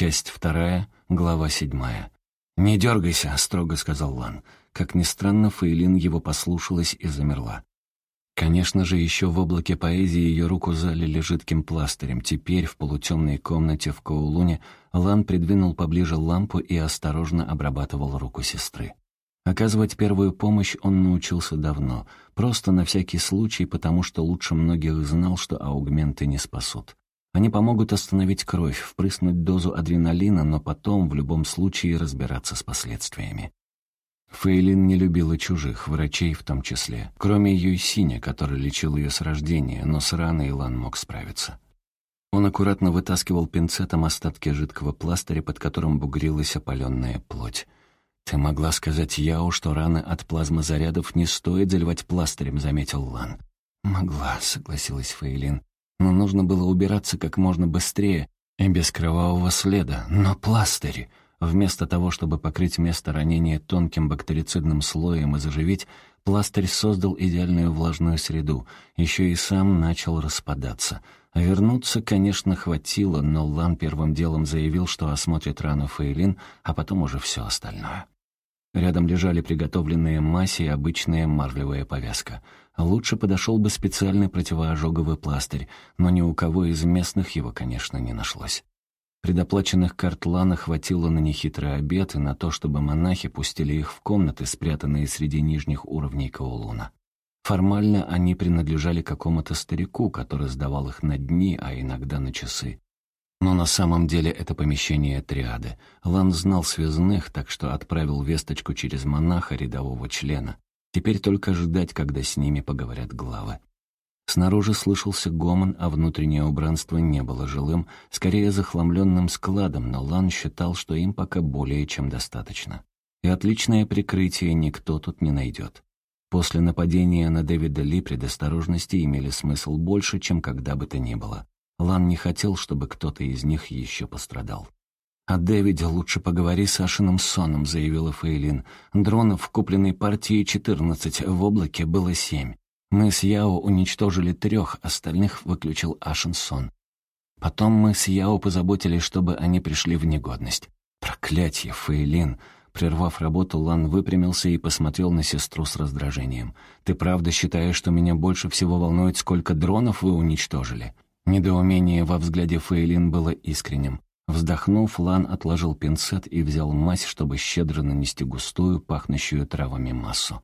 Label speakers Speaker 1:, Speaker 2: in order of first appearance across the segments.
Speaker 1: Часть вторая, глава седьмая. «Не дергайся», — строго сказал Лан. Как ни странно, Фейлин его послушалась и замерла. Конечно же, еще в облаке поэзии ее руку залили жидким пластырем. Теперь в полутемной комнате в Коулуне Лан придвинул поближе лампу и осторожно обрабатывал руку сестры. Оказывать первую помощь он научился давно, просто на всякий случай, потому что лучше многих знал, что аугменты не спасут. Они помогут остановить кровь, впрыснуть дозу адреналина, но потом в любом случае разбираться с последствиями. Фейлин не любила чужих, врачей в том числе, кроме Юйсиня, который лечил ее с рождения, но с раной Илан мог справиться. Он аккуратно вытаскивал пинцетом остатки жидкого пластыря, под которым бугрилась опаленная плоть. «Ты могла сказать Яо, что раны от плазмозарядов не стоит заливать пластырем», — заметил Лан. «Могла», — согласилась Фейлин. «Но нужно было убираться как можно быстрее и без кровавого следа. Но пластырь...» Вместо того, чтобы покрыть место ранения тонким бактерицидным слоем и заживить, пластырь создал идеальную влажную среду, еще и сам начал распадаться. Вернуться, конечно, хватило, но Лан первым делом заявил, что осмотрит рану Фейлин, а потом уже все остальное. Рядом лежали приготовленные массе и обычная марлевая повязка. Лучше подошел бы специальный противоожоговый пластырь, но ни у кого из местных его, конечно, не нашлось. Предоплаченных карт Лана хватило на нехитрый обед и на то, чтобы монахи пустили их в комнаты, спрятанные среди нижних уровней Каулуна. Формально они принадлежали какому-то старику, который сдавал их на дни, а иногда на часы. Но на самом деле это помещение триады. Лан знал связных, так что отправил весточку через монаха рядового члена. Теперь только ждать, когда с ними поговорят главы. Снаружи слышался гомон, а внутреннее убранство не было жилым, скорее захламленным складом, но Лан считал, что им пока более чем достаточно. И отличное прикрытие никто тут не найдет. После нападения на Дэвида Ли предосторожности имели смысл больше, чем когда бы то ни было. Лан не хотел, чтобы кто-то из них еще пострадал. «О Дэвиде лучше поговори с Ашином Соном», — заявила Фейлин. «Дронов в купленной партии 14, в облаке было семь. Мы с Яо уничтожили трех, остальных выключил Ашенсон. Потом мы с Яо позаботились, чтобы они пришли в негодность. Проклятье, Фейлин! Прервав работу, Лан выпрямился и посмотрел на сестру с раздражением. «Ты правда считаешь, что меня больше всего волнует, сколько дронов вы уничтожили?» Недоумение во взгляде Фейлин было искренним. Вздохнув, Лан отложил пинцет и взял мазь, чтобы щедро нанести густую, пахнущую травами массу.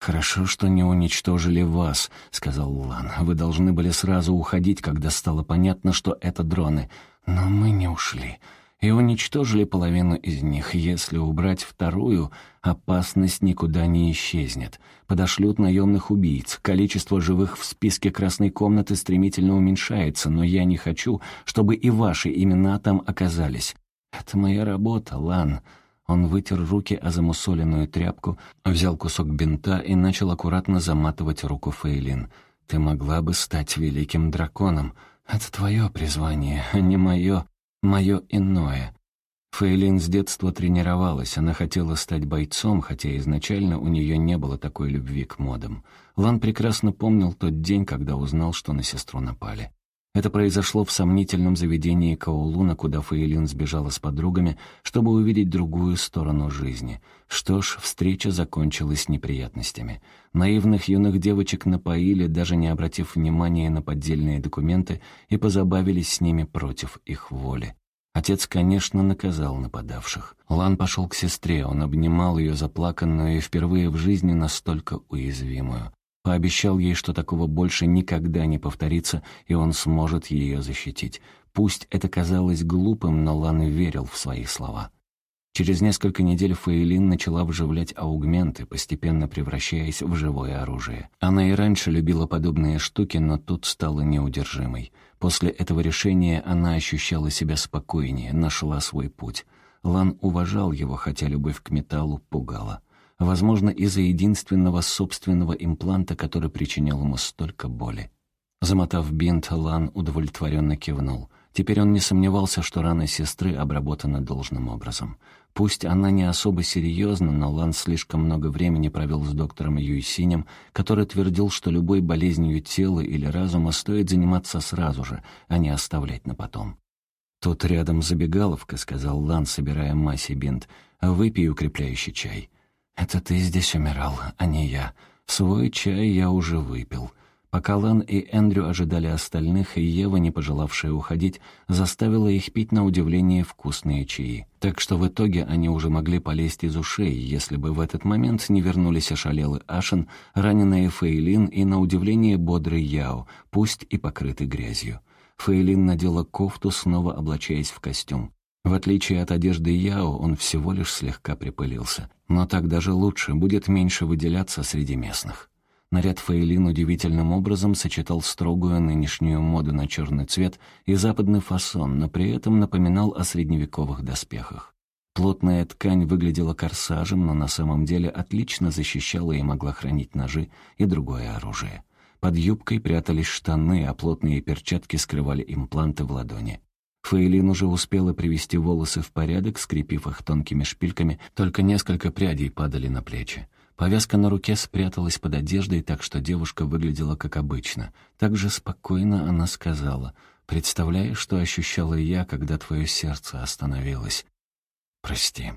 Speaker 1: «Хорошо, что не уничтожили вас», — сказал Лан. «Вы должны были сразу уходить, когда стало понятно, что это дроны. Но мы не ушли. И уничтожили половину из них. Если убрать вторую, опасность никуда не исчезнет. Подошлют наемных убийц. Количество живых в списке красной комнаты стремительно уменьшается, но я не хочу, чтобы и ваши имена там оказались. Это моя работа, Лан». Он вытер руки о замусоленную тряпку, взял кусок бинта и начал аккуратно заматывать руку Фейлин. «Ты могла бы стать великим драконом. Это твое призвание, а не мое, мое иное». Фейлин с детства тренировалась, она хотела стать бойцом, хотя изначально у нее не было такой любви к модам. Лан прекрасно помнил тот день, когда узнал, что на сестру напали. Это произошло в сомнительном заведении Каулуна, куда Фаэлин сбежала с подругами, чтобы увидеть другую сторону жизни. Что ж, встреча закончилась неприятностями. Наивных юных девочек напоили, даже не обратив внимания на поддельные документы, и позабавились с ними против их воли. Отец, конечно, наказал нападавших. Лан пошел к сестре, он обнимал ее заплаканную и впервые в жизни настолько уязвимую. Пообещал ей, что такого больше никогда не повторится, и он сможет ее защитить. Пусть это казалось глупым, но Лан верил в свои слова. Через несколько недель Фейлин начала вживлять аугменты, постепенно превращаясь в живое оружие. Она и раньше любила подобные штуки, но тут стала неудержимой. После этого решения она ощущала себя спокойнее, нашла свой путь. Лан уважал его, хотя любовь к металлу пугала возможно, из-за единственного собственного импланта, который причинял ему столько боли. Замотав бинт, Лан удовлетворенно кивнул. Теперь он не сомневался, что рана сестры обработана должным образом. Пусть она не особо серьезна, но Лан слишком много времени провел с доктором Юйсинем, который твердил, что любой болезнью тела или разума стоит заниматься сразу же, а не оставлять на потом. «Тут рядом забегаловка», — сказал Лан, собирая Маси бинт. «Выпей укрепляющий чай». «Это ты здесь умирал, а не я. Свой чай я уже выпил». Пока Лан и Эндрю ожидали остальных, и Ева, не пожелавшая уходить, заставила их пить на удивление вкусные чаи. Так что в итоге они уже могли полезть из ушей, если бы в этот момент не вернулись ошалелый Ашен, раненые Фейлин и, на удивление, бодрый Яо, пусть и покрытый грязью. Фейлин надела кофту, снова облачаясь в костюм. В отличие от одежды Яо, он всего лишь слегка припылился. Но так даже лучше, будет меньше выделяться среди местных. Наряд Фейлин удивительным образом сочетал строгую нынешнюю моду на черный цвет и западный фасон, но при этом напоминал о средневековых доспехах. Плотная ткань выглядела корсажем, но на самом деле отлично защищала и могла хранить ножи и другое оружие. Под юбкой прятались штаны, а плотные перчатки скрывали импланты в ладони. Фейлин уже успела привести волосы в порядок, скрепив их тонкими шпильками, только несколько прядей падали на плечи. Повязка на руке спряталась под одеждой, так что девушка выглядела как обычно. Так же спокойно она сказала, «Представляешь, что ощущала я, когда твое сердце остановилось?» «Прости».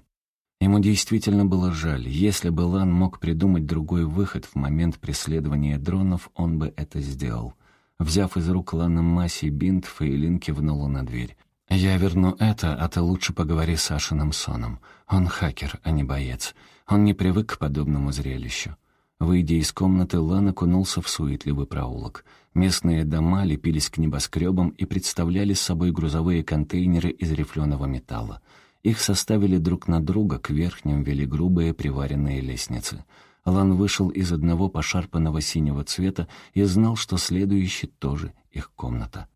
Speaker 1: Ему действительно было жаль. Если бы Лан мог придумать другой выход в момент преследования дронов, он бы это сделал. Взяв из рук Лана Масси бинт, Фейлин кивнула на дверь. «Я верну это, а ты лучше поговори с Ашином Соном. Он хакер, а не боец. Он не привык к подобному зрелищу. Выйдя из комнаты, Лан окунулся в суетливый проулок. Местные дома лепились к небоскребам и представляли собой грузовые контейнеры из рифленого металла. Их составили друг на друга, к верхним вели грубые приваренные лестницы. Лан вышел из одного пошарпанного синего цвета и знал, что следующий тоже их комната.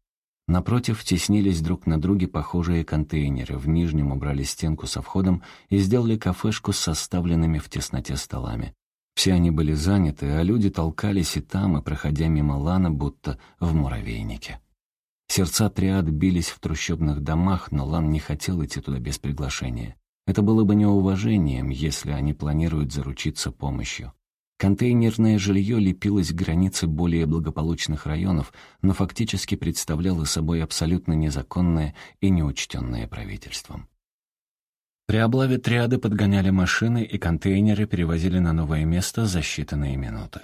Speaker 1: Напротив теснились друг на друге похожие контейнеры, в нижнем убрали стенку со входом и сделали кафешку с составленными в тесноте столами. Все они были заняты, а люди толкались и там, и проходя мимо Лана, будто в муравейнике. Сердца триад бились в трущобных домах, но Лан не хотел идти туда без приглашения. Это было бы неуважением, если они планируют заручиться помощью. Контейнерное жилье лепилось к границе более благополучных районов, но фактически представляло собой абсолютно незаконное и неучтенное правительством. При облаве триады подгоняли машины, и контейнеры перевозили на новое место за считанные минуты.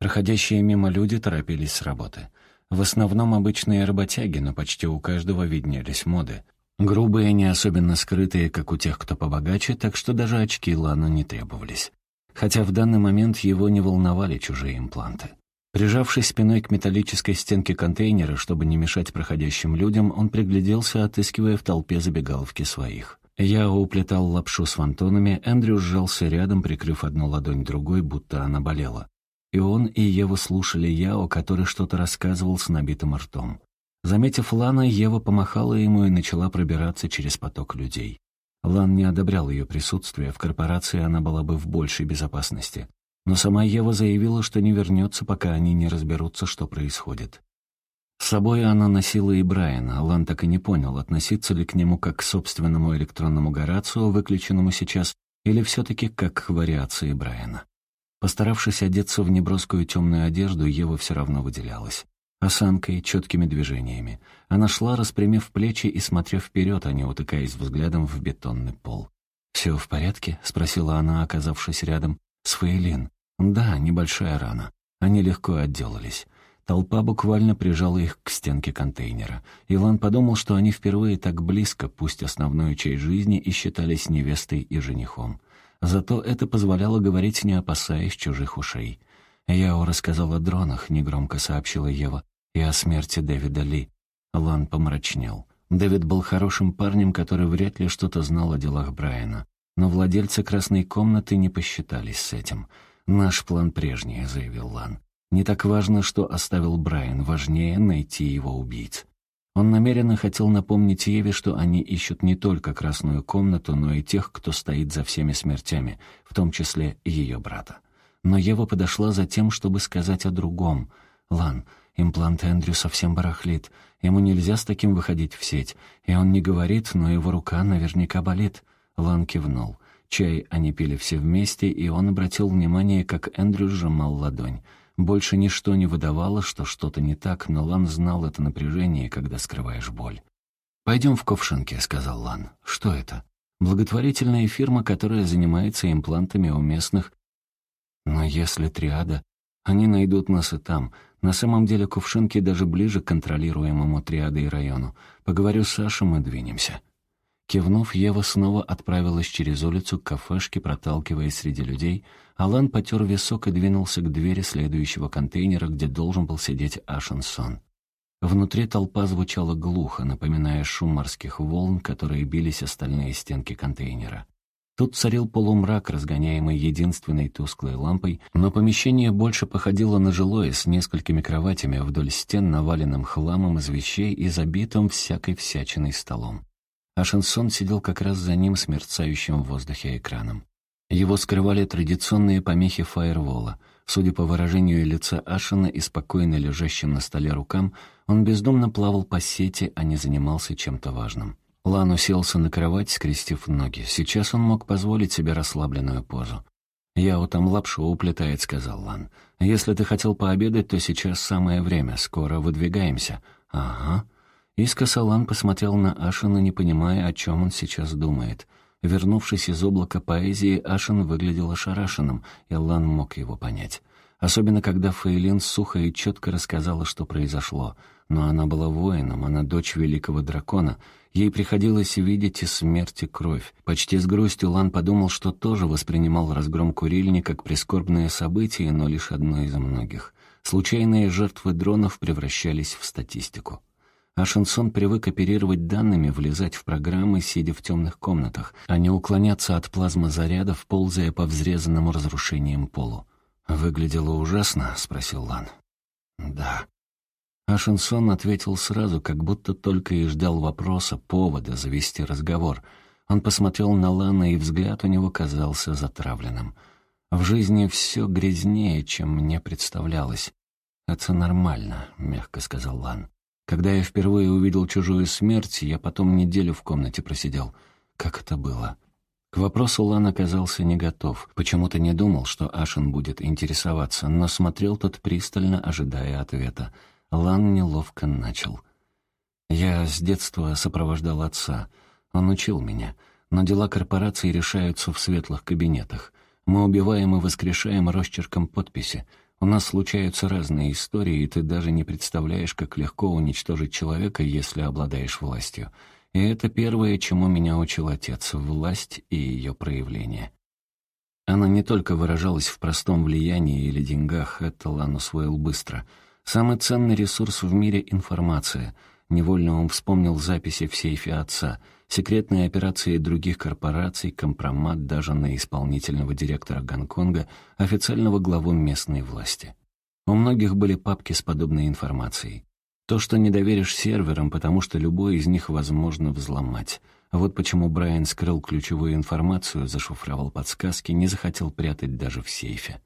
Speaker 1: Проходящие мимо люди торопились с работы. В основном обычные работяги, но почти у каждого виднелись моды. Грубые, не особенно скрытые, как у тех, кто побогаче, так что даже очки Лану не требовались хотя в данный момент его не волновали чужие импланты. Прижавшись спиной к металлической стенке контейнера, чтобы не мешать проходящим людям, он пригляделся, отыскивая в толпе забегаловки своих. Я уплетал лапшу с фантонами, Эндрю сжался рядом, прикрыв одну ладонь другой, будто она болела. И он, и Ева слушали Яо, который что-то рассказывал с набитым ртом. Заметив Лана, Ева помахала ему и начала пробираться через поток людей. Лан не одобрял ее присутствие, в корпорации она была бы в большей безопасности. Но сама Ева заявила, что не вернется, пока они не разберутся, что происходит. С собой она носила и Брайана, Лан так и не понял, относиться ли к нему как к собственному электронному Горацио, выключенному сейчас, или все-таки как к вариации Брайана. Постаравшись одеться в неброскую темную одежду, Ева все равно выделялась осанкой, четкими движениями. Она шла, распрямив плечи и смотря вперед, а не утыкаясь взглядом в бетонный пол. «Все в порядке?» — спросила она, оказавшись рядом. «С Фейлин?» «Да, небольшая рана. Они легко отделались». Толпа буквально прижала их к стенке контейнера. Иван подумал, что они впервые так близко, пусть основную часть жизни, и считались невестой и женихом. Зато это позволяло говорить, не опасаясь чужих ушей. «Я рассказал о дронах», — негромко сообщила Ева и о смерти Дэвида Ли. Лан помрачнел. Дэвид был хорошим парнем, который вряд ли что-то знал о делах Брайана. Но владельцы красной комнаты не посчитались с этим. «Наш план прежний», — заявил Лан. «Не так важно, что оставил Брайан, важнее найти его убийц». Он намеренно хотел напомнить Еве, что они ищут не только красную комнату, но и тех, кто стоит за всеми смертями, в том числе ее брата. Но Ева подошла за тем, чтобы сказать о другом. «Лан, Имплант Эндрю совсем барахлит. Ему нельзя с таким выходить в сеть. И он не говорит, но его рука наверняка болит». Лан кивнул. Чай они пили все вместе, и он обратил внимание, как Эндрю сжимал ладонь. Больше ничто не выдавало, что что-то не так, но Лан знал это напряжение, когда скрываешь боль. «Пойдем в Ковшинки», — сказал Лан. «Что это?» «Благотворительная фирма, которая занимается имплантами у местных». «Но если триада, они найдут нас и там. На самом деле Кувшинки даже ближе к контролируемому триадой району. Поговорю с Сашей, мы двинемся». Кивнув, Ева снова отправилась через улицу к кафешке, проталкиваясь среди людей. Алан потер висок и двинулся к двери следующего контейнера, где должен был сидеть Ашенсон. Внутри толпа звучала глухо, напоминая шум морских волн, которые бились о стальные стенки контейнера. Тут царил полумрак, разгоняемый единственной тусклой лампой, но помещение больше походило на жилое с несколькими кроватями вдоль стен, наваленным хламом из вещей и забитым всякой всячиной столом. А Шансон сидел как раз за ним с мерцающим в воздухе экраном. Его скрывали традиционные помехи фаервола. Судя по выражению лица Ашина и спокойно лежащим на столе рукам, он бездумно плавал по сети, а не занимался чем-то важным. Лан уселся на кровать, скрестив ноги. Сейчас он мог позволить себе расслабленную позу. «Я там лапшу уплетает», — сказал Лан. «Если ты хотел пообедать, то сейчас самое время. Скоро выдвигаемся». «Ага». Искоса Лан посмотрел на Ашина, не понимая, о чем он сейчас думает. Вернувшись из облака поэзии, Ашин выглядел ошарашенным, и Лан мог его понять. Особенно, когда Фейлин сухо и четко рассказала, что произошло. Но она была воином, она дочь великого дракона — Ей приходилось видеть из смерти кровь. Почти с грустью Лан подумал, что тоже воспринимал разгром курильни как прискорбное событие, но лишь одно из многих. Случайные жертвы дронов превращались в статистику. А Шансон привык оперировать данными, влезать в программы, сидя в темных комнатах, а не уклоняться от плазмозарядов, ползая по взрезанному разрушением полу. «Выглядело ужасно?» — спросил Лан. «Да», а Шансон ответил сразу, как будто только и ждал вопроса, повода завести разговор. Он посмотрел на Лана, и взгляд у него казался затравленным. «В жизни все грязнее, чем мне представлялось». «Это нормально», — мягко сказал Лан. «Когда я впервые увидел чужую смерть, я потом неделю в комнате просидел. Как это было?» К вопросу Лан оказался не готов. Почему-то не думал, что Ашин будет интересоваться, но смотрел тот пристально, ожидая ответа. Лан неловко начал. «Я с детства сопровождал отца. Он учил меня. Но дела корпорации решаются в светлых кабинетах. Мы убиваем и воскрешаем росчерком подписи. У нас случаются разные истории, и ты даже не представляешь, как легко уничтожить человека, если обладаешь властью. И это первое, чему меня учил отец — власть и ее проявление». Она не только выражалась в простом влиянии или деньгах, это Лан усвоил быстро — Самый ценный ресурс в мире — информация. Невольно он вспомнил записи в сейфе отца, секретные операции других корпораций, компромат даже на исполнительного директора Гонконга, официального главу местной власти. У многих были папки с подобной информацией. То, что не доверишь серверам, потому что любой из них возможно взломать. Вот почему Брайан скрыл ключевую информацию, зашифровал подсказки, не захотел прятать даже в сейфе.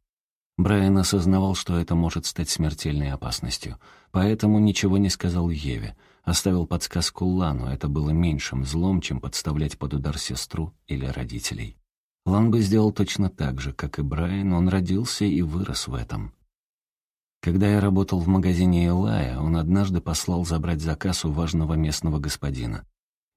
Speaker 1: Брайан осознавал, что это может стать смертельной опасностью, поэтому ничего не сказал Еве, оставил подсказку Лану, это было меньшим злом, чем подставлять под удар сестру или родителей. Лан бы сделал точно так же, как и Брайан, он родился и вырос в этом. Когда я работал в магазине Элая, он однажды послал забрать заказ у важного местного господина.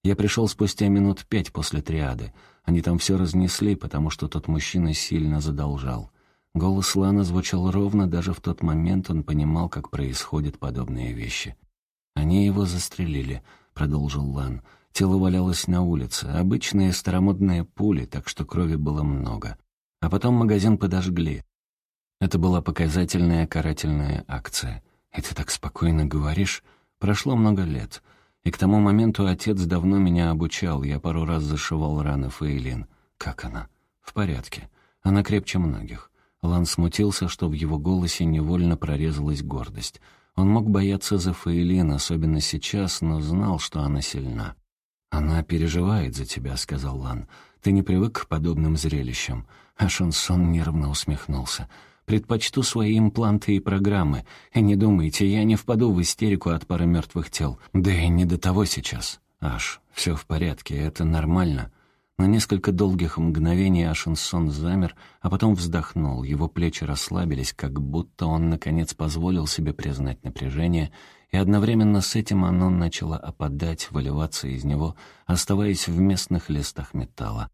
Speaker 1: Я пришел спустя минут пять после триады. Они там все разнесли, потому что тот мужчина сильно задолжал. Голос Лана звучал ровно, даже в тот момент он понимал, как происходят подобные вещи. «Они его застрелили», — продолжил Лан. Тело валялось на улице, обычные старомодные пули, так что крови было много. А потом магазин подожгли. Это была показательная карательная акция. И ты так спокойно говоришь. Прошло много лет. И к тому моменту отец давно меня обучал. Я пару раз зашивал раны Фейлин. Как она? В порядке. Она крепче многих. Лан смутился, что в его голосе невольно прорезалась гордость. Он мог бояться за Фейлин, особенно сейчас, но знал, что она сильна. «Она переживает за тебя», — сказал Лан. «Ты не привык к подобным зрелищам». А Шансон нервно усмехнулся. «Предпочту свои импланты и программы. И не думайте, я не впаду в истерику от пары мертвых тел. Да и не до того сейчас. Аж, все в порядке, это нормально». На несколько долгих мгновений Ашенсон замер, а потом вздохнул. Его плечи расслабились, как будто он, наконец, позволил себе признать напряжение и одновременно с этим оно начало опадать, выливаться из него, оставаясь в местных листах металла.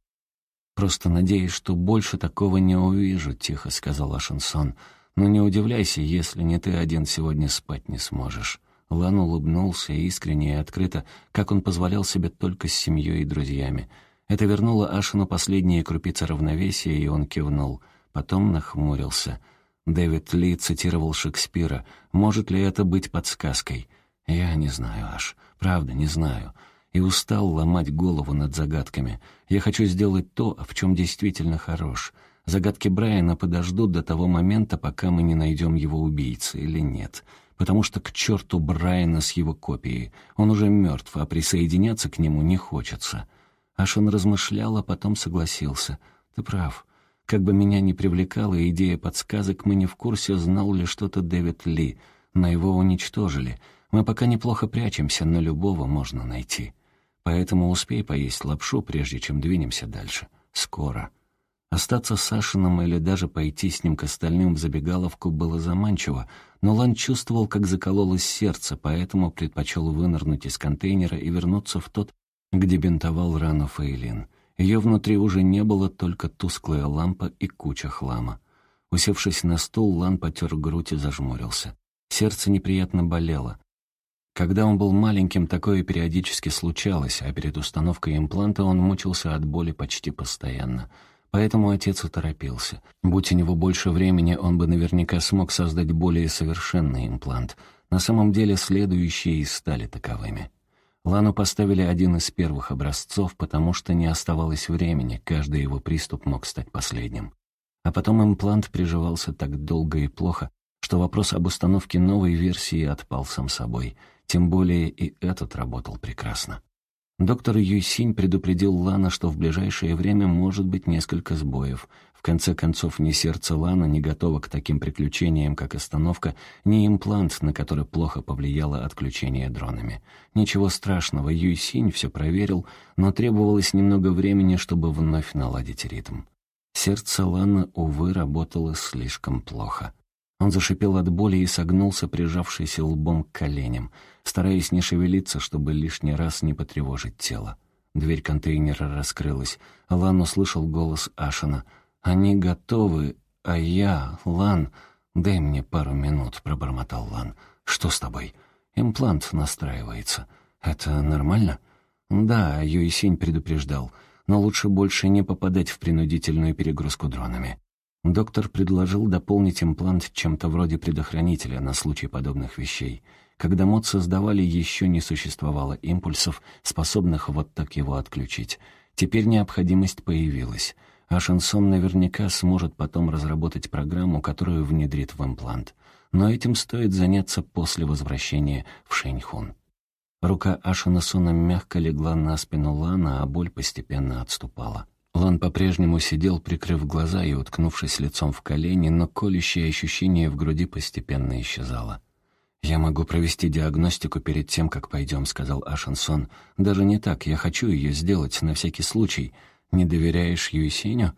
Speaker 1: «Просто надеюсь, что больше такого не увижу», — тихо сказал Ашенсон. «Но не удивляйся, если не ты один сегодня спать не сможешь». Лан улыбнулся искренне и открыто, как он позволял себе только с семьей и друзьями. Это вернуло Ашину последние крупицы равновесия, и он кивнул. Потом нахмурился. Дэвид Ли цитировал Шекспира. «Может ли это быть подсказкой?» «Я не знаю, Аш. Правда, не знаю и устал ломать голову над загадками. Я хочу сделать то, в чем действительно хорош. Загадки Брайана подождут до того момента, пока мы не найдем его убийцы или нет. Потому что к черту Брайана с его копией. Он уже мертв, а присоединяться к нему не хочется. Аж он размышлял, а потом согласился. Ты прав. Как бы меня ни привлекала идея подсказок, мы не в курсе, знал ли что-то Дэвид Ли. Но его уничтожили. Мы пока неплохо прячемся, но любого можно найти. Поэтому успей поесть лапшу, прежде чем двинемся дальше. Скоро. Остаться с Сашиным или даже пойти с ним к остальным в забегаловку было заманчиво, но Лан чувствовал, как закололось сердце, поэтому предпочел вынырнуть из контейнера и вернуться в тот, где бинтовал рану Фейлин. Ее внутри уже не было, только тусклая лампа и куча хлама. Усевшись на стул, Лан потер грудь и зажмурился. Сердце неприятно болело. Когда он был маленьким, такое периодически случалось, а перед установкой импланта он мучился от боли почти постоянно. Поэтому отец и торопился. Будь у него больше времени, он бы наверняка смог создать более совершенный имплант. На самом деле следующие и стали таковыми. Лану поставили один из первых образцов, потому что не оставалось времени, каждый его приступ мог стать последним. А потом имплант приживался так долго и плохо, что вопрос об установке новой версии отпал сам собой — тем более и этот работал прекрасно. Доктор Юйсинь предупредил Лана, что в ближайшее время может быть несколько сбоев. Конце концов, ни сердце Лана не готово к таким приключениям, как остановка, ни имплант, на который плохо повлияло отключение дронами. Ничего страшного, Юйсинь все проверил, но требовалось немного времени, чтобы вновь наладить ритм. Сердце Лана, увы, работало слишком плохо. Он зашипел от боли и согнулся, прижавшись лбом к коленям, стараясь не шевелиться, чтобы лишний раз не потревожить тело. Дверь контейнера раскрылась. Лан услышал голос Ашина. «Они готовы, а я, Лан...» «Дай мне пару минут», — пробормотал Лан. «Что с тобой?» «Имплант настраивается». «Это нормально?» «Да», — Юисинь предупреждал. «Но лучше больше не попадать в принудительную перегрузку дронами. Доктор предложил дополнить имплант чем-то вроде предохранителя на случай подобных вещей. Когда мод создавали, еще не существовало импульсов, способных вот так его отключить. Теперь необходимость появилась. А Шансон наверняка сможет потом разработать программу, которую внедрит в имплант. Но этим стоит заняться после возвращения в Шэньхун. Рука Ашина мягко легла на спину Лана, а боль постепенно отступала. Лан по-прежнему сидел, прикрыв глаза и уткнувшись лицом в колени, но колющее ощущение в груди постепенно исчезало. «Я могу провести диагностику перед тем, как пойдем», — сказал Ашенсон. «Даже не так, я хочу ее сделать, на всякий случай. Не доверяешь Юйсеню?»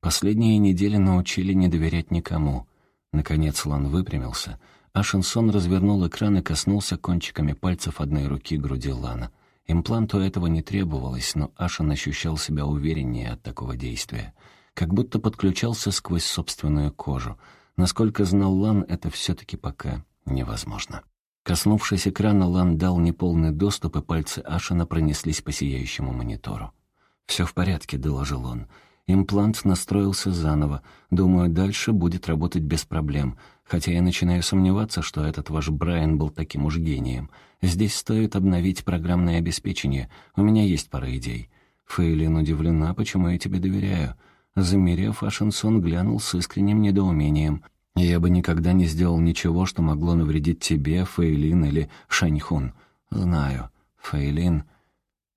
Speaker 1: Последние недели научили не доверять никому. Наконец Лан выпрямился. Ашенсон развернул экран и коснулся кончиками пальцев одной руки груди Лана — Импланту этого не требовалось, но Ашин ощущал себя увереннее от такого действия. Как будто подключался сквозь собственную кожу. Насколько знал Лан, это все-таки пока невозможно. Коснувшись экрана, Лан дал неполный доступ, и пальцы Ашина пронеслись по сияющему монитору. «Все в порядке», — доложил он. «Имплант настроился заново. Думаю, дальше будет работать без проблем хотя я начинаю сомневаться, что этот ваш Брайан был таким уж гением. Здесь стоит обновить программное обеспечение. У меня есть пара идей». Фейлин удивлена, почему я тебе доверяю. Замерев, Ашенсон глянул с искренним недоумением. «Я бы никогда не сделал ничего, что могло навредить тебе, Фейлин или Шаньхун. Знаю, Фейлин...»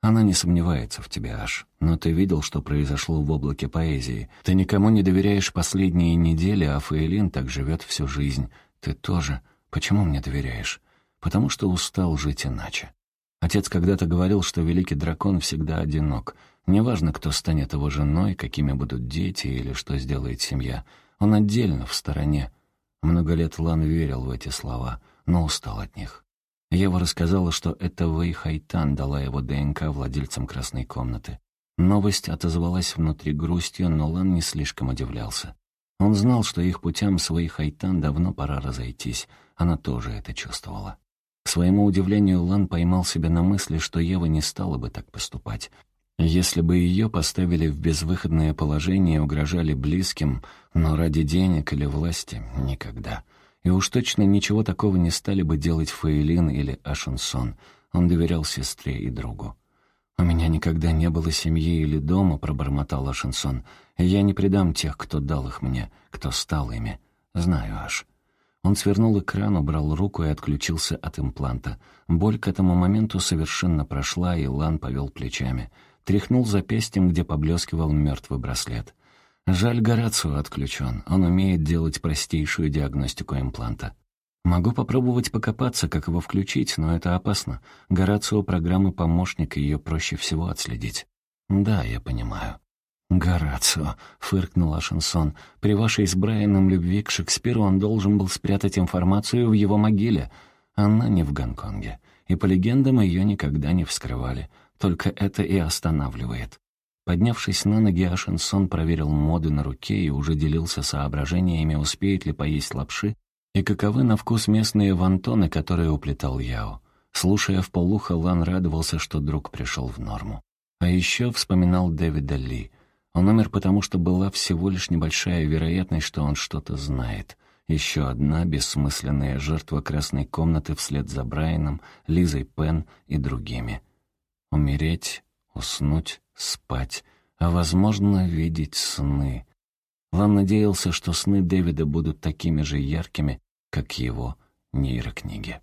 Speaker 1: Она не сомневается в тебе, Аш. Но ты видел, что произошло в облаке поэзии. Ты никому не доверяешь последние недели, а Фейлин так живет всю жизнь. Ты тоже. Почему мне доверяешь? Потому что устал жить иначе. Отец когда-то говорил, что великий дракон всегда одинок. Неважно, кто станет его женой, какими будут дети или что сделает семья. Он отдельно, в стороне. Много лет Лан верил в эти слова, но устал от них. Ева рассказала, что это Вэй Хайтан дала его ДНК владельцам красной комнаты. Новость отозвалась внутри грустью, но Лан не слишком удивлялся. Он знал, что их путям с Вэй Хайтан давно пора разойтись. Она тоже это чувствовала. К своему удивлению, Лан поймал себя на мысли, что Ева не стала бы так поступать. Если бы ее поставили в безвыходное положение угрожали близким, но ради денег или власти — никогда. И уж точно ничего такого не стали бы делать Фейлин или Ашенсон. Он доверял сестре и другу. «У меня никогда не было семьи или дома», — пробормотал Ашенсон. «Я не предам тех, кто дал их мне, кто стал ими. Знаю, Аш». Он свернул экран, убрал руку и отключился от импланта. Боль к этому моменту совершенно прошла, и Лан повел плечами — Тряхнул запястьем, где поблескивал мертвый браслет. Жаль, Горацио отключен. Он умеет делать простейшую диагностику импланта. Могу попробовать покопаться, как его включить, но это опасно. Горацио — программа помощник, ее проще всего отследить. Да, я понимаю. «Горацио», — фыркнул Ашенсон, — «при вашей с Брайаном любви к Шекспиру он должен был спрятать информацию в его могиле. Она не в Гонконге, и по легендам ее никогда не вскрывали. Только это и останавливает. Поднявшись на ноги, Ашенсон проверил моды на руке и уже делился соображениями, успеет ли поесть лапши и каковы на вкус местные вантоны, которые уплетал Яо. Слушая в полухо, Лан радовался, что друг пришел в норму. А еще вспоминал Дэвида Ли. Он умер потому, что была всего лишь небольшая вероятность, что он что-то знает. Еще одна бессмысленная жертва красной комнаты вслед за Брайаном, Лизой Пен и другими. Умереть, уснуть, спать, а, возможно, видеть сны. Лан надеялся, что сны Дэвида будут такими же яркими, как его нейрокниги.